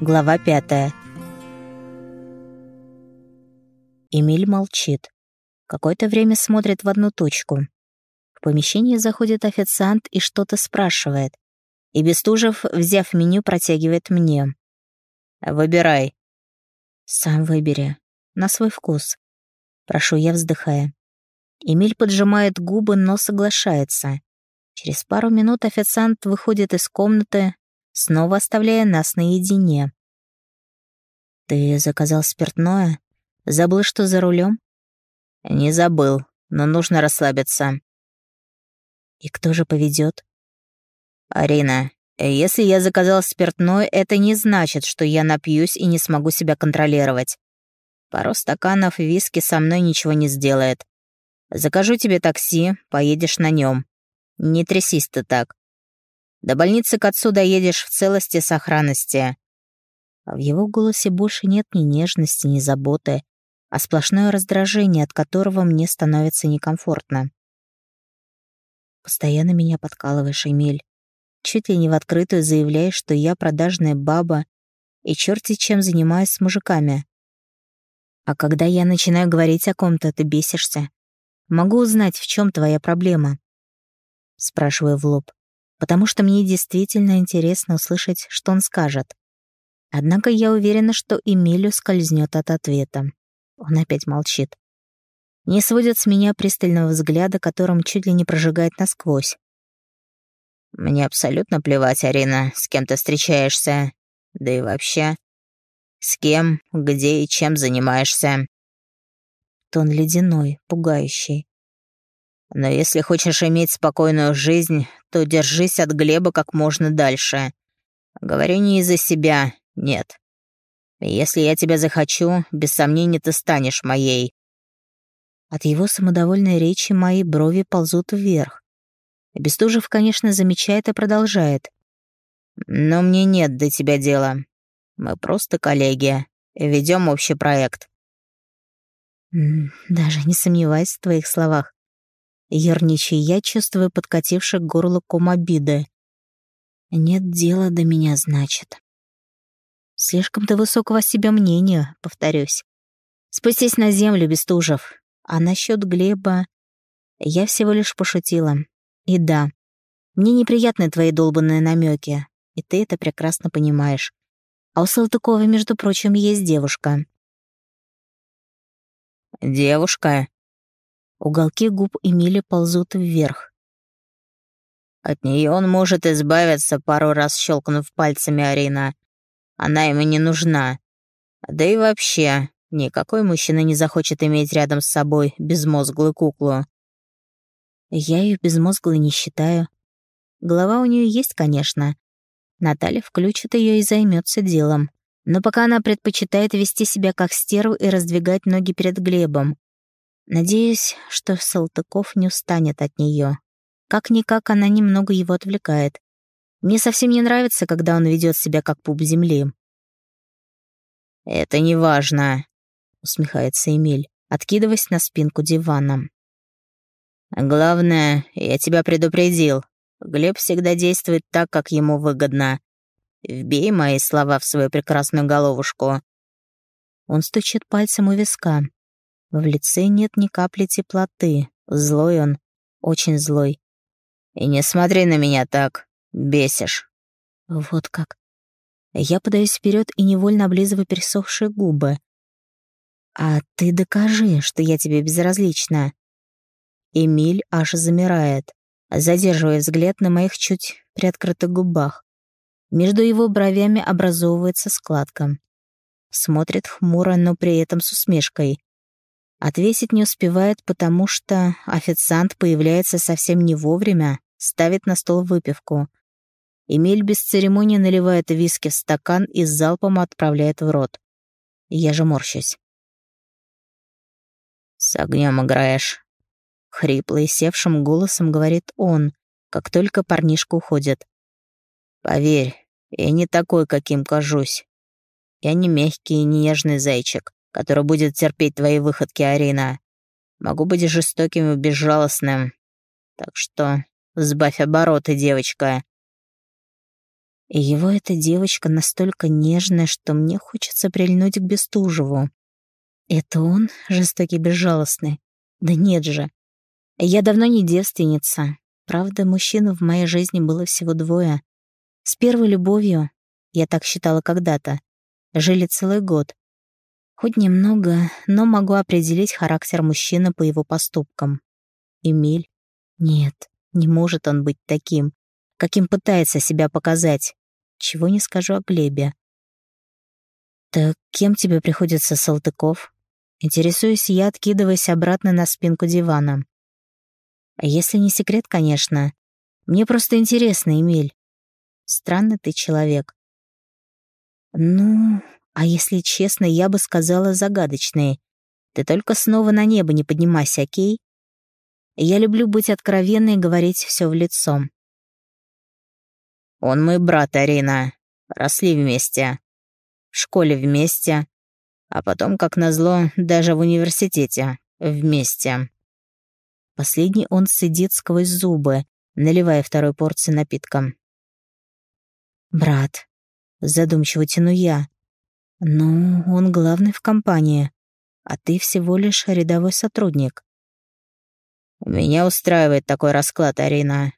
Глава пятая. Эмиль молчит. Какое-то время смотрит в одну точку. В помещение заходит официант и что-то спрашивает. И Бестужев, взяв меню, протягивает мне. «Выбирай». «Сам выбери. На свой вкус». Прошу я, вздыхая. Эмиль поджимает губы, но соглашается. Через пару минут официант выходит из комнаты, снова оставляя нас наедине. «Ты заказал спиртное? Забыл, что за рулем? «Не забыл, но нужно расслабиться». «И кто же поведет? «Арина, если я заказал спиртное, это не значит, что я напьюсь и не смогу себя контролировать. Пару стаканов виски со мной ничего не сделает. Закажу тебе такси, поедешь на нем. Не трясись ты так. До больницы к отцу доедешь в целости и сохранности». А в его голосе больше нет ни нежности, ни заботы, а сплошное раздражение, от которого мне становится некомфортно. Постоянно меня подкалываешь, Эмиль. Чуть ли не в открытую заявляешь, что я продажная баба и черти чем занимаюсь с мужиками. А когда я начинаю говорить о ком-то, ты бесишься. Могу узнать, в чем твоя проблема? Спрашиваю в лоб, потому что мне действительно интересно услышать, что он скажет. Однако я уверена, что Эмилю скользнет от ответа. Он опять молчит. Не сводит с меня пристального взгляда, которым чуть ли не прожигает насквозь. «Мне абсолютно плевать, Арина, с кем ты встречаешься. Да и вообще, с кем, где и чем занимаешься». Тон ледяной, пугающий. «Но если хочешь иметь спокойную жизнь, то держись от Глеба как можно дальше. Говорю не из-за себя, нет. Если я тебя захочу, без сомнения ты станешь моей». От его самодовольной речи мои брови ползут вверх. Бестужев, конечно, замечает и продолжает. «Но мне нет до тебя дела. Мы просто коллеги. Ведем общий проект». «Даже не сомневаюсь в твоих словах. Ерничай, я чувствую подкативший к горлу ком обиды. Нет дела до меня, значит. Слишком ты высокого себя мнения, повторюсь. Спустись на землю, Бестужев. А насчет Глеба... Я всего лишь пошутила. И да, мне неприятны твои долбанные намеки, и ты это прекрасно понимаешь. А у Салтыкова, между прочим, есть девушка. «Девушка?» Уголки губ Эмили ползут вверх. От нее он может избавиться, пару раз щелкнув пальцами Арина. Она ему не нужна. Да и вообще, никакой мужчина не захочет иметь рядом с собой безмозглую куклу. Я ее безмозглой не считаю. Голова у нее есть, конечно. Наталья включит ее и займется делом. Но пока она предпочитает вести себя как стерву и раздвигать ноги перед Глебом. Надеюсь, что Салтыков не устанет от нее. Как-никак она немного его отвлекает. Мне совсем не нравится, когда он ведет себя как пуп земли». «Это не важно», — усмехается Эмиль, откидываясь на спинку дивана. «Главное, я тебя предупредил. Глеб всегда действует так, как ему выгодно. Вбей мои слова в свою прекрасную головушку». Он стучит пальцем у виска. В лице нет ни капли теплоты. Злой он, очень злой. «И не смотри на меня так. Бесишь». Вот как. Я подаюсь вперед и невольно облизываю пересохшие губы. «А ты докажи, что я тебе безразлична». Эмиль аж замирает, задерживая взгляд на моих чуть приоткрытых губах. Между его бровями образовывается складка. Смотрит хмуро, но при этом с усмешкой. Отвесить не успевает, потому что официант появляется совсем не вовремя, ставит на стол выпивку. Эмиль без церемонии наливает виски в стакан и залпом отправляет в рот. Я же морщусь. «С огнем играешь», — хрипло севшим голосом говорит он, как только парнишка уходит. «Поверь, я не такой, каким кажусь. Я не мягкий и не нежный зайчик, который будет терпеть твои выходки, Арина. Могу быть жестоким и безжалостным. Так что Сбавь обороты, девочка». И его эта девочка настолько нежная, что мне хочется прильнуть к Бестужеву. Это он, жестокий безжалостный? Да нет же. Я давно не девственница. Правда, мужчин в моей жизни было всего двое. С первой любовью, я так считала когда-то, жили целый год. Хоть немного, но могу определить характер мужчины по его поступкам. Эмиль? Нет, не может он быть таким, каким пытается себя показать. Чего не скажу о Глебе. «Так кем тебе приходится Салтыков?» Интересуюсь я, откидываясь обратно на спинку дивана. Если не секрет, конечно. Мне просто интересно, Эмиль. Странный ты человек. Ну, а если честно, я бы сказала загадочный. Ты только снова на небо не поднимайся, окей? Я люблю быть откровенной и говорить все в лицо. Он мой брат, Арина. Росли вместе. В школе вместе. А потом, как назло, даже в университете. Вместе. Последний он сидит сквозь зубы, наливая второй порции напитка. «Брат», — задумчиво тяну я. «Ну, он главный в компании, а ты всего лишь рядовой сотрудник». «Меня устраивает такой расклад, Арина.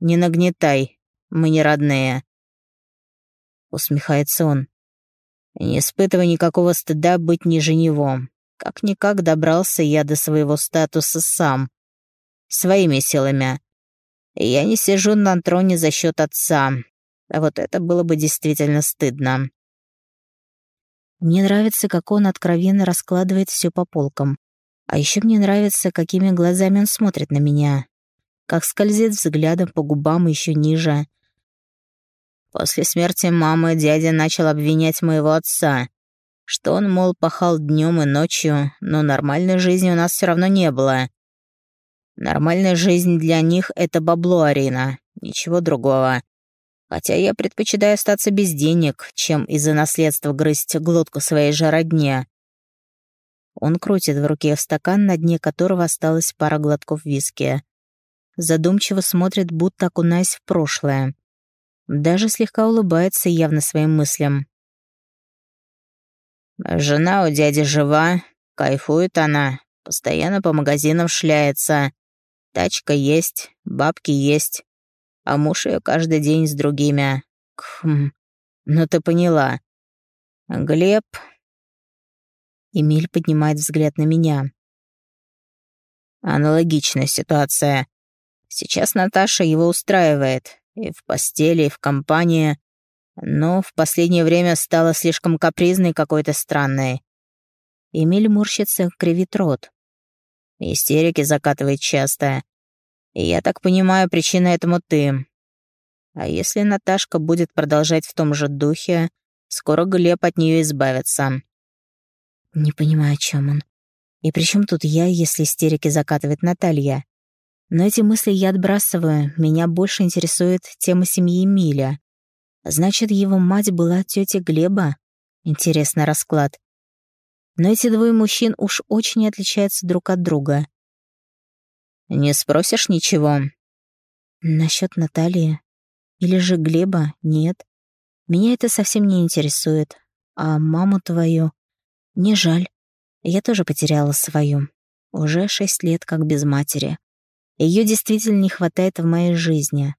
Не нагнетай, мы не родные. Усмехается он. Не испытывай никакого стыда быть ниже него. Как-никак добрался я до своего статуса сам. Своими силами. Я не сижу на троне за счет отца. А вот это было бы действительно стыдно. Мне нравится, как он откровенно раскладывает все по полкам. А еще мне нравится, какими глазами он смотрит на меня. Как скользит взглядом по губам еще ниже — После смерти мамы дядя начал обвинять моего отца, что он, мол, пахал днем и ночью, но нормальной жизни у нас все равно не было. Нормальная жизнь для них — это бабло, Арина, ничего другого. Хотя я предпочитаю остаться без денег, чем из-за наследства грызть глотку своей же родне. Он крутит в руке стакан, на дне которого осталась пара глотков виски. Задумчиво смотрит, будто окунаясь в прошлое. Даже слегка улыбается явно своим мыслям. «Жена у дяди жива, кайфует она, постоянно по магазинам шляется. Тачка есть, бабки есть, а муж ее каждый день с другими. Хм, ну ты поняла. Глеб...» Эмиль поднимает взгляд на меня. Аналогичная ситуация. Сейчас Наташа его устраивает, и в постели, и в компании. Но в последнее время стала слишком капризной какой-то странной. Эмиль морщится, кривит рот. Истерики закатывает часто. Я так понимаю, причина этому ты. А если Наташка будет продолжать в том же духе, скоро Глеб от нее избавится. Не понимаю, о чем он. И при чем тут я, если истерики закатывает Наталья? Но эти мысли я отбрасываю, меня больше интересует тема семьи Эмиля. Значит, его мать была тетя Глеба? Интересный расклад. Но эти двое мужчин уж очень отличаются друг от друга. «Не спросишь ничего?» «Насчет Натальи? Или же Глеба? Нет. Меня это совсем не интересует. А маму твою? Не жаль. Я тоже потеряла свою. Уже шесть лет как без матери. Ее действительно не хватает в моей жизни.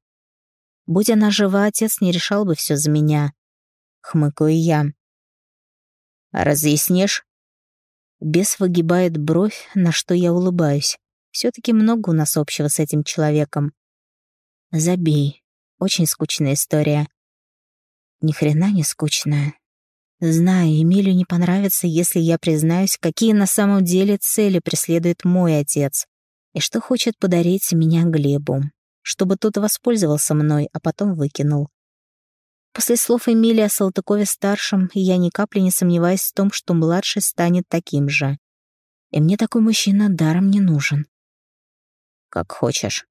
Будь она жива, отец не решал бы все за меня. Хмыкаю я. «Разъяснишь?» Бес выгибает бровь, на что я улыбаюсь. Все таки много у нас общего с этим человеком. Забей. Очень скучная история. Ни хрена не скучная. Знаю, Эмилю не понравится, если я признаюсь, какие на самом деле цели преследует мой отец и что хочет подарить меня Глебу, чтобы тот воспользовался мной, а потом выкинул. После слов Эмилия о Салтыкове-старшем я ни капли не сомневаюсь в том, что младший станет таким же. И мне такой мужчина даром не нужен. Как хочешь.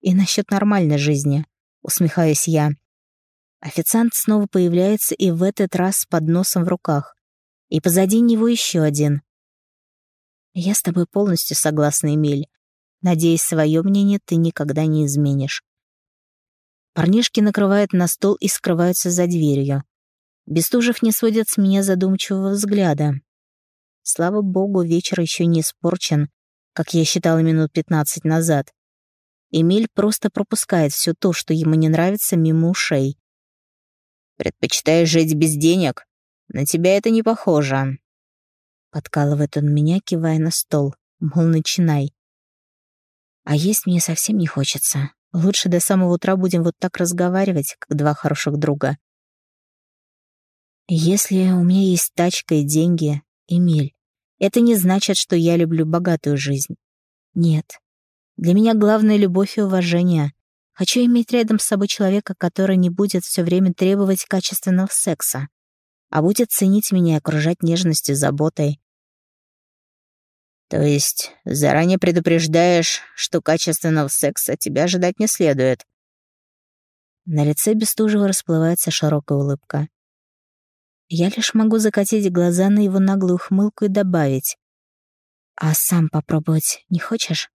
И насчет нормальной жизни, усмехаюсь я. Официант снова появляется и в этот раз с подносом в руках. И позади него еще один. Я с тобой полностью согласна, Эмиль. Надеюсь, свое мнение ты никогда не изменишь. Парнишки накрывают на стол и скрываются за дверью. Бестужев не сводит с меня задумчивого взгляда. Слава богу, вечер еще не испорчен, как я считала минут пятнадцать назад. Эмиль просто пропускает все то, что ему не нравится, мимо ушей. «Предпочитаешь жить без денег? На тебя это не похоже». Подкалывает он меня, кивая на стол, мол, начинай. А есть мне совсем не хочется. Лучше до самого утра будем вот так разговаривать, как два хороших друга. Если у меня есть тачка и деньги, Эмиль, это не значит, что я люблю богатую жизнь. Нет. Для меня главное — любовь и уважение. Хочу иметь рядом с собой человека, который не будет все время требовать качественного секса, а будет ценить меня и окружать нежностью, заботой. То есть заранее предупреждаешь, что качественного секса тебя ожидать не следует. На лице Бестужева расплывается широкая улыбка. Я лишь могу закатить глаза на его наглую хмылку и добавить. «А сам попробовать не хочешь?»